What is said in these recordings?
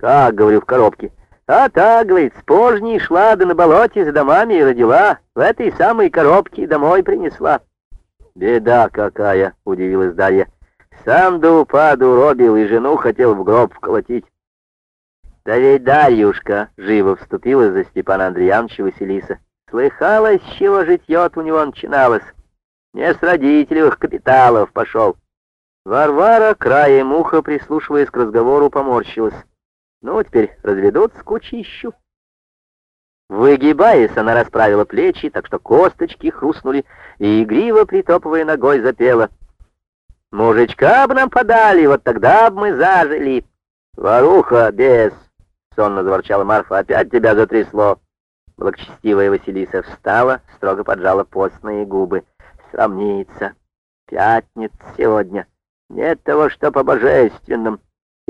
«Как, — говорю, — в коробке?» «А так, — говорит, — с пожней шла, да на болоте за домами и родила, в этой самой коробке домой принесла». «Беда какая!» — удивилась Дарья. «Сам до упаду робил и жену хотел в гроб вколотить». «Да ведь Дарьюшка!» — живо вступила за Степана Андреяновича Василиса. «Слыхалось, с чего житье у него начиналось? Не с родителевых капиталов пошел». Варвара, краем уха, прислушиваясь к разговору, поморщилась. «Ну, теперь разведут с кучищу». Выгибаясь, она расправила плечи, так что косточки хрустнули, и игриво, притопывая ногой, запела. «Мужичка бы нам подали, вот тогда бы мы зажили». «Воруха, без!» — сонно заворчала Марфа. «Опять тебя затрясло!» Благочестивая Василиса встала, строго поджала постные губы. «Срамнится! Пятница сегодня! Нет того, что по божественным!»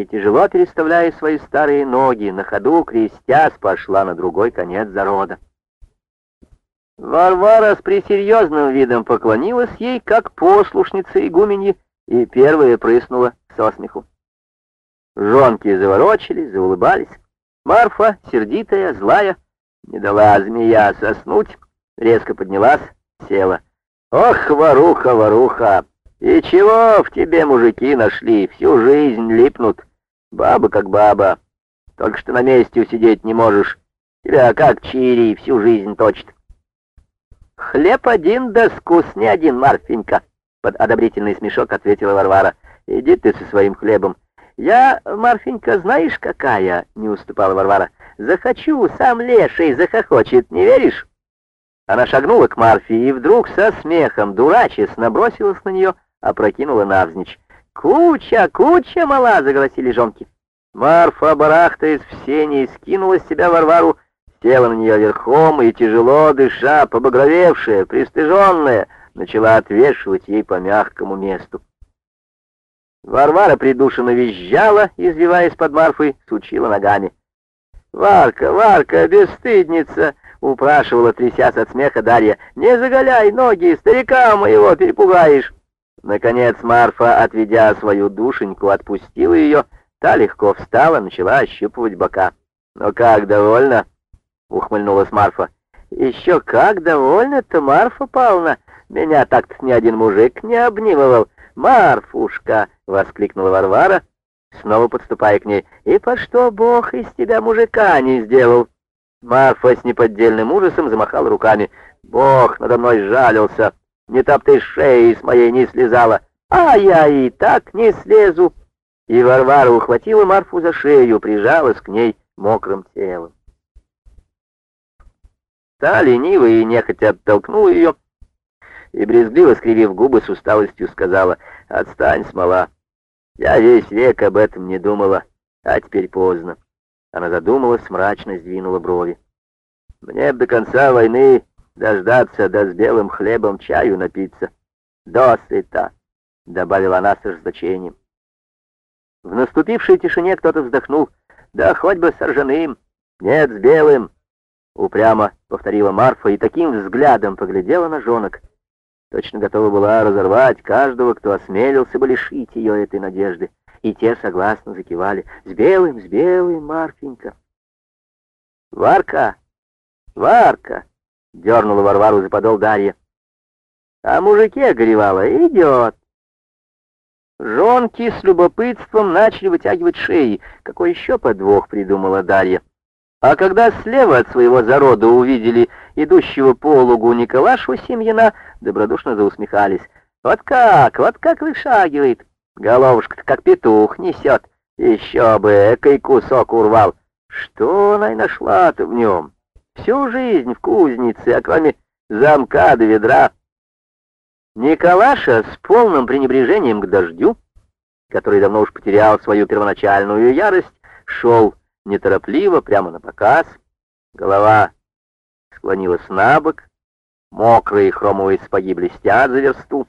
И тяжело переставляя свои старые ноги, на ходу, крестясь, пошла на другой конец зарода. Варвара с пресерьезным видом поклонилась ей, как послушница игуменьи, и первая прыснула со смеху. Жонки заворочились, заулыбались. Марфа, сердитая, злая, не дала змея соснуть, резко поднялась, села. «Ох, воруха, воруха! И чего в тебе мужики нашли? Всю жизнь липнут. Баба как баба. Только что на месте усидеть не можешь. Тебя как чири всю жизнь точит». «Хлеб один да скус не один, Марфенька!» Под одобрительный смешок ответила Варвара. «Иди ты со своим хлебом. «Я, Марфенька, знаешь, какая?» — не уступала Варвара. «Захочу, сам леший захохочет, не веришь?» Она шагнула к Марфе и вдруг со смехом, дурачись, набросилась на нее, опрокинула навзничь. «Куча, куча мала!» — заголосили жонки. Марфа, барахтаясь в сене, скинула с себя Варвару, села на нее верхом и, тяжело дыша, побагровевшая, пристыженная, начала отвешивать ей по мягкому месту. Варвара придушенно визжала, извиваясь под Марфой, сучила ногами. «Варка, Варка, бесстыдница!» — упрашивала, трясясь от смеха Дарья. «Не заголяй ноги, старика моего перепугаешь!» Наконец Марфа, отведя свою душеньку, отпустила ее, та легко встала, начала ощупывать бока. «Ну как, довольна?» — ухмыльнулась Марфа. «Еще как довольна-то, Марфа Павловна! Меня так-то ни один мужик не обнимывал!» «Марфушка!» — воскликнула Варвара, снова подступая к ней. «И по что Бог из тебя мужика не сделал?» Марфа с неподдельным ужасом замахала руками. «Бог надо мной жалился! Не так ты шеи с моей не слезала! А я и так не слезу!» И Варвара ухватила Марфу за шею, прижалась к ней мокрым телом. Та лениво и нехотя оттолкнула ее, и, брезгливо скривив губы, с усталостью сказала, «Отстань, смола! Я весь век об этом не думала, а теперь поздно». Она задумалась, мрачно сдвинула брови. «Мне б до конца войны дождаться, да с белым хлебом чаю напиться. Досыта!» — добавила она с ожесточением. В наступившей тишине кто-то вздохнул. «Да хоть бы с ржаным! Нет, с белым!» Упрямо повторила Марфа и таким взглядом поглядела на жонок, Точно готова была разорвать каждого, кто осмелился бы лишить ее этой надежды. И те согласно закивали. «С белым, с белым, Марфенька!» «Варка! Варка!» — дернула Варвару за подол Дарья. «А мужике горевала идет!» Жонки с любопытством начали вытягивать шеи. Какой еще подвох придумала Дарья? А когда слева от своего зарода увидели идущего по лугу Николашу Семьяна, добродушно заусмехались. «Вот как, вот как вышагивает! Головушка-то как петух несет! Еще бы, экой кусок урвал! Что она и нашла-то в нем? Всю жизнь в кузнице, а кроме замка до ведра!» Николаша с полным пренебрежением к дождю, который давно уж потерял свою первоначальную ярость, шел неторопливо, прямо на показ. Голова склонилась на бок, мокрые хромовые сапоги блестят за версту,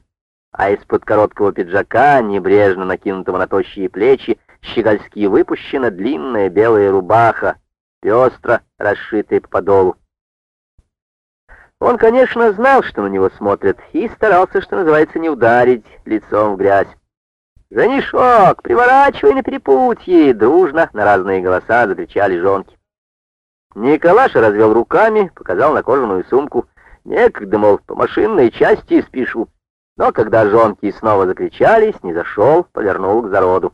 а из-под короткого пиджака, небрежно накинутого на тощие плечи, щегольски выпущена длинная белая рубаха, пестро расшитая по подолу. Он, конечно, знал, что на него смотрят, и старался, что называется, не ударить лицом в грязь. «Женишок, приворачивай на перепутье!» Дружно на разные голоса закричали жонки. Николаша развел руками, показал на кожаную сумку. Некогда, мол, по машинной части спешу. Но когда жонки снова закричались, не зашел, повернул к зароду.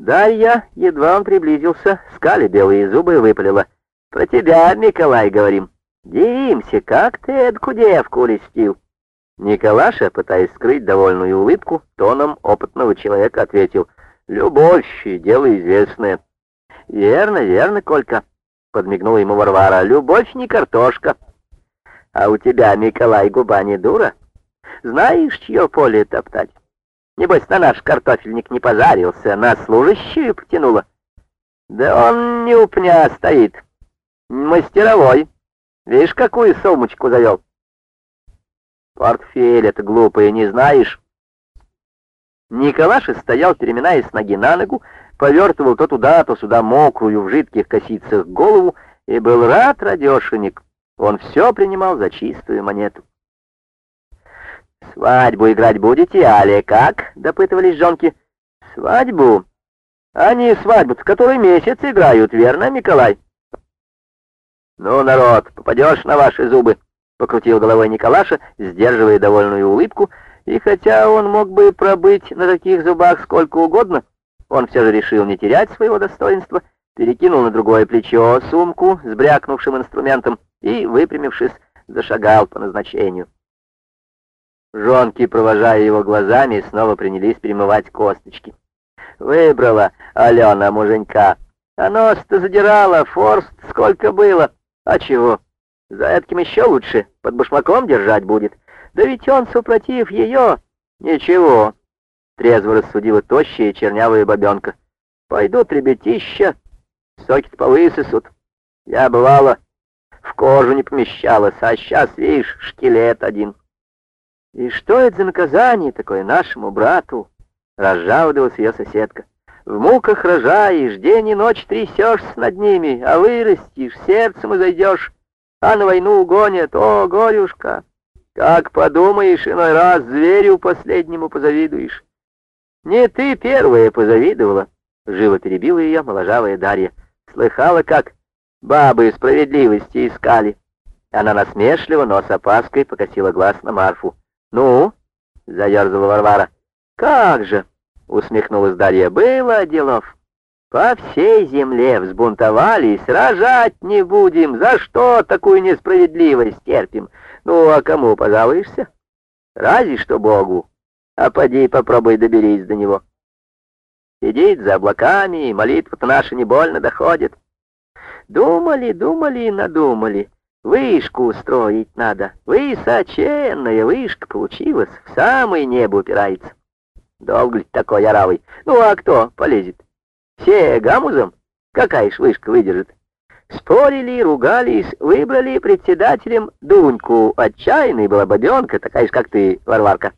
Дарья, едва он приблизился, скали белые зубы выпалила. «Про тебя, Николай, говорим. Дивимся, как ты эту девку листил». Николаша, пытаясь скрыть довольную улыбку, тоном опытного человека ответил. «Любовь — дело известное». «Верно, верно, Колька», — подмигнула ему Варвара. «Любовь не картошка». «А у тебя, Николай, губа не дура? Знаешь, чье поле топтать?» Небось, на наш картофельник не позарился, на служащую потянуло. Да он не у пня стоит. Мастеровой. Видишь, какую сумочку завел? Портфель это глупое, не знаешь? Николаша стоял, переминаясь с ноги на ногу, повертывал то туда, то сюда мокрую в жидких косицах голову и был рад, радешенек. Он все принимал за чистую монету. «Свадьбу играть будете, али как?» — допытывались жонки. «Свадьбу? Они свадьбу в который месяц играют, верно, Николай?» «Ну, народ, попадешь на ваши зубы!» — покрутил головой Николаша, сдерживая довольную улыбку, и хотя он мог бы пробыть на таких зубах сколько угодно, он все же решил не терять своего достоинства, перекинул на другое плечо сумку с брякнувшим инструментом и, выпрямившись, зашагал по назначению. Жонки, провожая его глазами, снова принялись перемывать косточки. Выбрала Алена муженька. А нос-то задирала, форст сколько было. А чего? За этим еще лучше, под башмаком держать будет. Да ведь он, супротив ее... Ничего, трезво рассудила тощая чернявая бабенка. Пойдут ребятища, соки-то повысосут. Я, бывала, в кожу не помещалась, а сейчас, видишь, шкелет один. «И что это за наказание такое нашему брату?» — разжаловалась ее соседка. «В муках рожаешь, день и ночь трясешься над ними, а вырастешь, сердцем и зайдешь, а на войну угонят, о, горюшка! Как подумаешь, иной раз зверю последнему позавидуешь». «Не ты первая позавидовала», — живо перебила ее моложавая Дарья. «Слыхала, как бабы справедливости искали». Она насмешливо, но с опаской покосила глаз на Марфу. «Ну?» — заерзала Варвара. «Как же!» — усмехнулась Дарья. «Было делов. По всей земле взбунтовались, рожать не будем. За что такую несправедливость терпим? Ну, а кому пожалуешься? Разве что Богу. А поди попробуй доберись до него. Сидит за облаками, и молитва-то наша не больно доходит. Думали, думали и надумали». Вышку устроить надо. Высоченная вышка получилась, в самое небо упирается. Долго ли такой оравый? Ну а кто полезет? Все гамузом? Какая ж вышка выдержит? Спорили, ругались, выбрали председателем Дуньку. Отчаянная была бабенка, такая же, как ты, Варварка.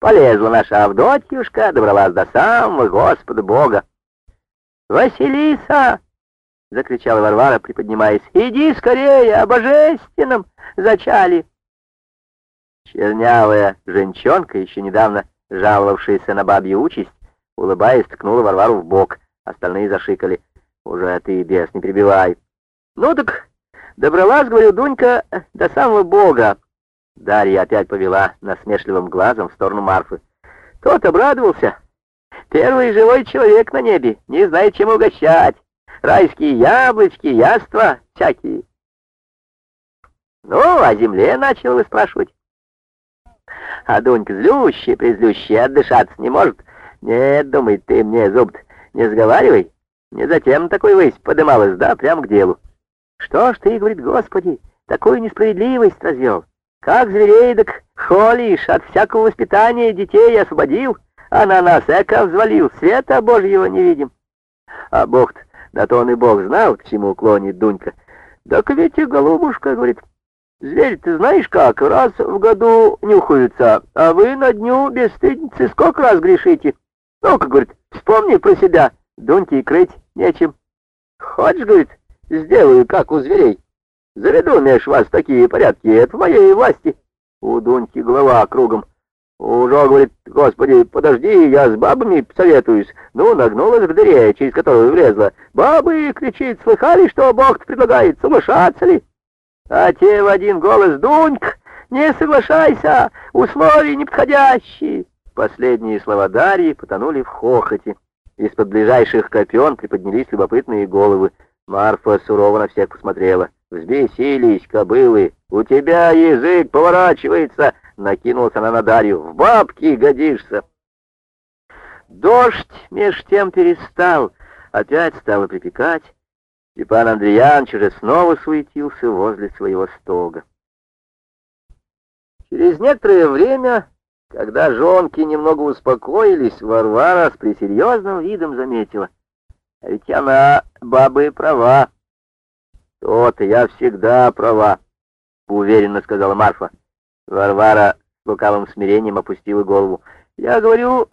Полезла наша Авдотьюшка, добралась до самого Господа Бога. «Василиса!» — закричала Варвара, приподнимаясь. «Иди скорее, о божественном зачали!» Чернявая женщонка, еще недавно жаловавшаяся на бабью участь, улыбаясь, ткнула Варвару в бок. Остальные зашикали. «Уже ты, бес, не прибивай!» «Ну так добралась, — говорю, Дунька, — до самого бога!» Дарья опять повела насмешливым глазом в сторону Марфы. Тот обрадовался. Первый живой человек на небе, не знает, чем угощать райские яблочки, яства всякие. Ну, о земле начал вы спрашивать. А Дунька злющая, призлющая, отдышаться не может. Нет, думает, ты мне зуб не сговаривай. Не затем такой высь подымалась, да, прямо к делу. Что ж ты, говорит, Господи, такую несправедливость развел? Как зверей так холишь, от всякого воспитания детей освободил, а на нас эко взвалил, света Божьего не видим. А Бог-то да то он и бог знал, к чему клонит Дунька. Так ведь и голубушка, говорит, зверь ты знаешь как, раз в году нюхаются, а вы на дню бесстыдницы сколько раз грешите? Ну-ка, говорит, вспомни про себя, Дуньке и крыть нечем. Хочешь, говорит, сделаю, как у зверей. Заведу меж вас такие порядки, это в моей власти. У Дуньки голова кругом. Уже, говорит, господи, подожди, я с бабами советуюсь. Ну, нагнулась к дыре, через которую влезла. Бабы, кричит, слыхали, что Бог предлагает, соглашаться ли? А те в один голос, Дуньк, не соглашайся, условия неподходящие. Последние слова Дарьи потонули в хохоте. Из-под ближайших копен приподнялись любопытные головы. Марфа сурово на всех посмотрела. «Взбесились, кобылы! У тебя язык поворачивается!» Накинулась она на Дарью. «В бабки годишься!» Дождь меж тем перестал, опять стало припекать. Степан Андреянович уже снова суетился возле своего стога. Через некоторое время когда жонки немного успокоились, Варвара с пресерьезным видом заметила. А ведь она, бабы, права. То-то я всегда права, уверенно сказала Марфа. Варвара с лукавым смирением опустила голову. Я говорю,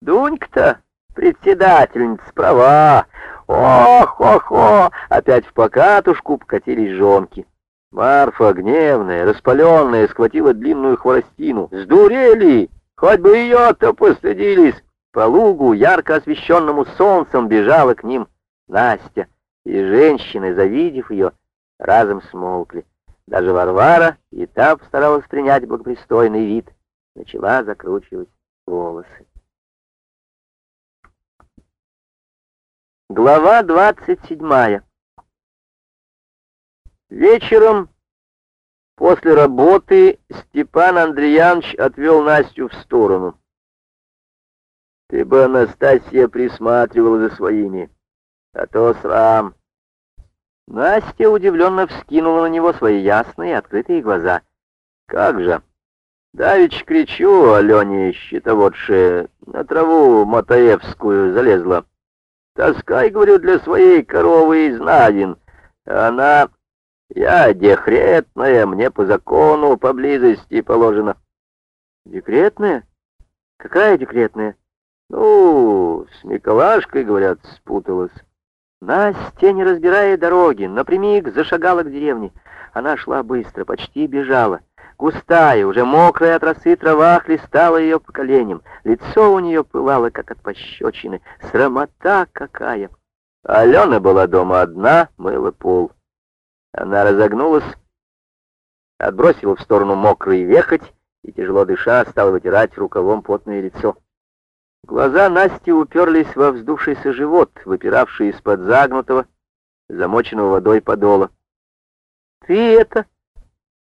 Дунька-то, председательница, права. Ох-ох-ох! Опять в покатушку покатились жонки. Марфа, гневная, распаленная, схватила длинную хворостину. «Сдурели! Хоть бы ее-то постыдились!» По лугу, ярко освещенному солнцем, бежала к ним Настя, и женщины, завидев ее, разом смолкли. Даже Варвара, и та постаралась принять благопристойный вид, начала закручивать волосы. Глава двадцать седьмая Вечером после работы Степан Андреянович отвел Настю в сторону. Ты бы, Анастасия, присматривала за своими, а то срам. Настя удивленно вскинула на него свои ясные открытые глаза. Как же? Давич кричу, Алене щитоводше, на траву Мотаевскую залезла. Таскай, говорю, для своей коровы из Надин. Она я декретная, мне по закону поблизости положено. Декретная? Какая декретная? Ну, с Миколашкой, говорят, спуталась. Настя, не разбирая дороги, напрямик зашагала к деревне. Она шла быстро, почти бежала. Густая, уже мокрая от росы трава хлестала ее по коленям. Лицо у нее пылало, как от пощечины. Срамота какая! Алена была дома одна, мыла пол. Она разогнулась, отбросила в сторону мокрый вехоть и, тяжело дыша, стала вытирать рукавом потное лицо. Глаза Насти уперлись во вздувшийся живот, выпиравший из-под загнутого, замоченного водой подола. «Ты это...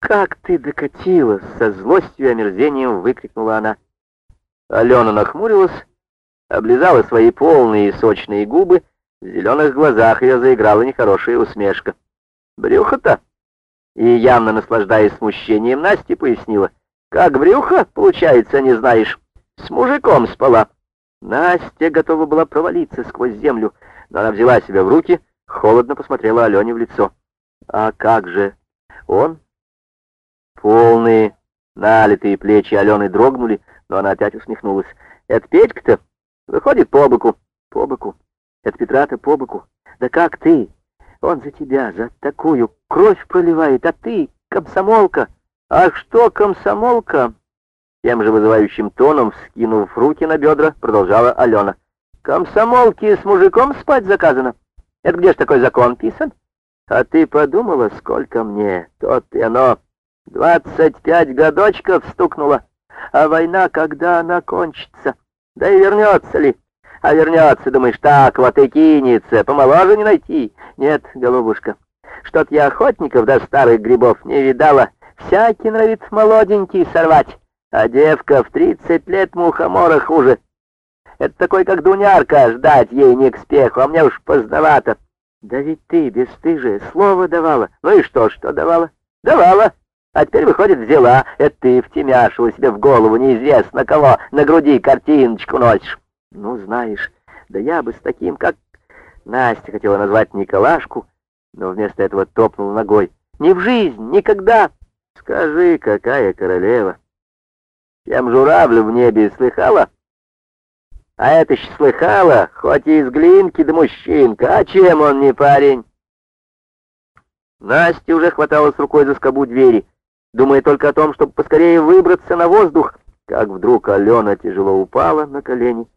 Как ты докатилась!» — со злостью и омерзением выкрикнула она. Алена нахмурилась, облизала свои полные и сочные губы, в зеленых глазах ее заиграла нехорошая усмешка. Брюхо-то? И явно наслаждаясь смущением, Настя пояснила. Как брюхо, получается, не знаешь? С мужиком спала. Настя готова была провалиться сквозь землю, но она взяла себя в руки, холодно посмотрела Алене в лицо. А как же он? Полные, налитые плечи Алены дрогнули, но она опять усмехнулась. Это Петька-то? Выходит по боку. По боку. Это Петра-то по боку. Да как ты? Он за тебя, за такую кровь проливает, а ты, комсомолка. А что комсомолка? Тем же вызывающим тоном, скинув руки на бедра, продолжала Алена. Комсомолки с мужиком спать заказано. Это где ж такой закон писан? А ты подумала, сколько мне? Тот и оно. Двадцать пять годочков стукнуло. А война, когда она кончится? Да и вернется ли? А вернется, думаешь, так вот и кинется, помоложе не найти. Нет, голубушка, что-то я охотников до старых грибов не видала. Всякий норовит молоденький сорвать, а девка в тридцать лет мухомора хуже. Это такой, как Дунярка, ждать ей не к спеху, а мне уж поздновато. Да ведь ты, бесстыжая, слово давала. Ну и что, что давала? Давала. А теперь, выходит, взяла. Это ты втемяшила себе в голову неизвестно кого, на груди картиночку носишь. Ну, знаешь, да я бы с таким, как... Настя хотела назвать Николашку, но вместо этого топнула ногой. Ни в жизнь, никогда. Скажи, какая королева. Чем журавль в небе слыхала? А это ж слыхала, хоть и из глинки да мужчинка, а чем он не парень? Настя уже хваталась рукой за скобу двери, думая только о том, чтобы поскорее выбраться на воздух, как вдруг Алена тяжело упала на колени,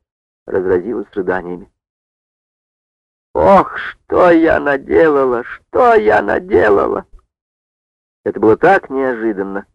разразилась рыданиями. «Ох, что я наделала! Что я наделала!» Это было так неожиданно,